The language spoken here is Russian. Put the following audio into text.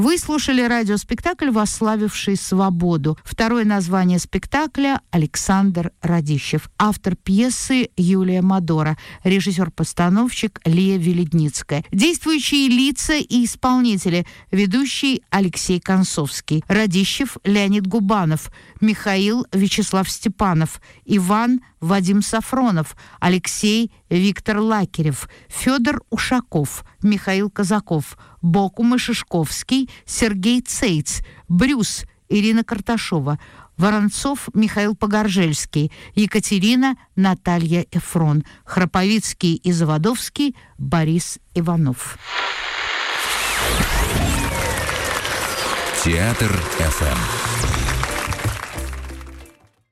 Вы слушали радиоспектакль «Восславивший свободу». Второе название спектакля Александр Радищев. Автор пьесы Юлия Мадора. Режиссер-постановщик Лия Веледницкая. Действующие лица и исполнители. Ведущий Алексей Концовский. Радищев Леонид Губанов. Михаил Вячеслав Степанов. Иван Вадим Сафронов. Алексей Виктор Лакерев. Федор Ушаков. Михаил Казаков. Бокума Шишковский. Сергей Цейц. Брюс Ирина Карташова. Воронцов Михаил Погоржельский, Екатерина Наталья Эфрон, Храповицкий и Заводовский Борис Иванов. Театр ФМ.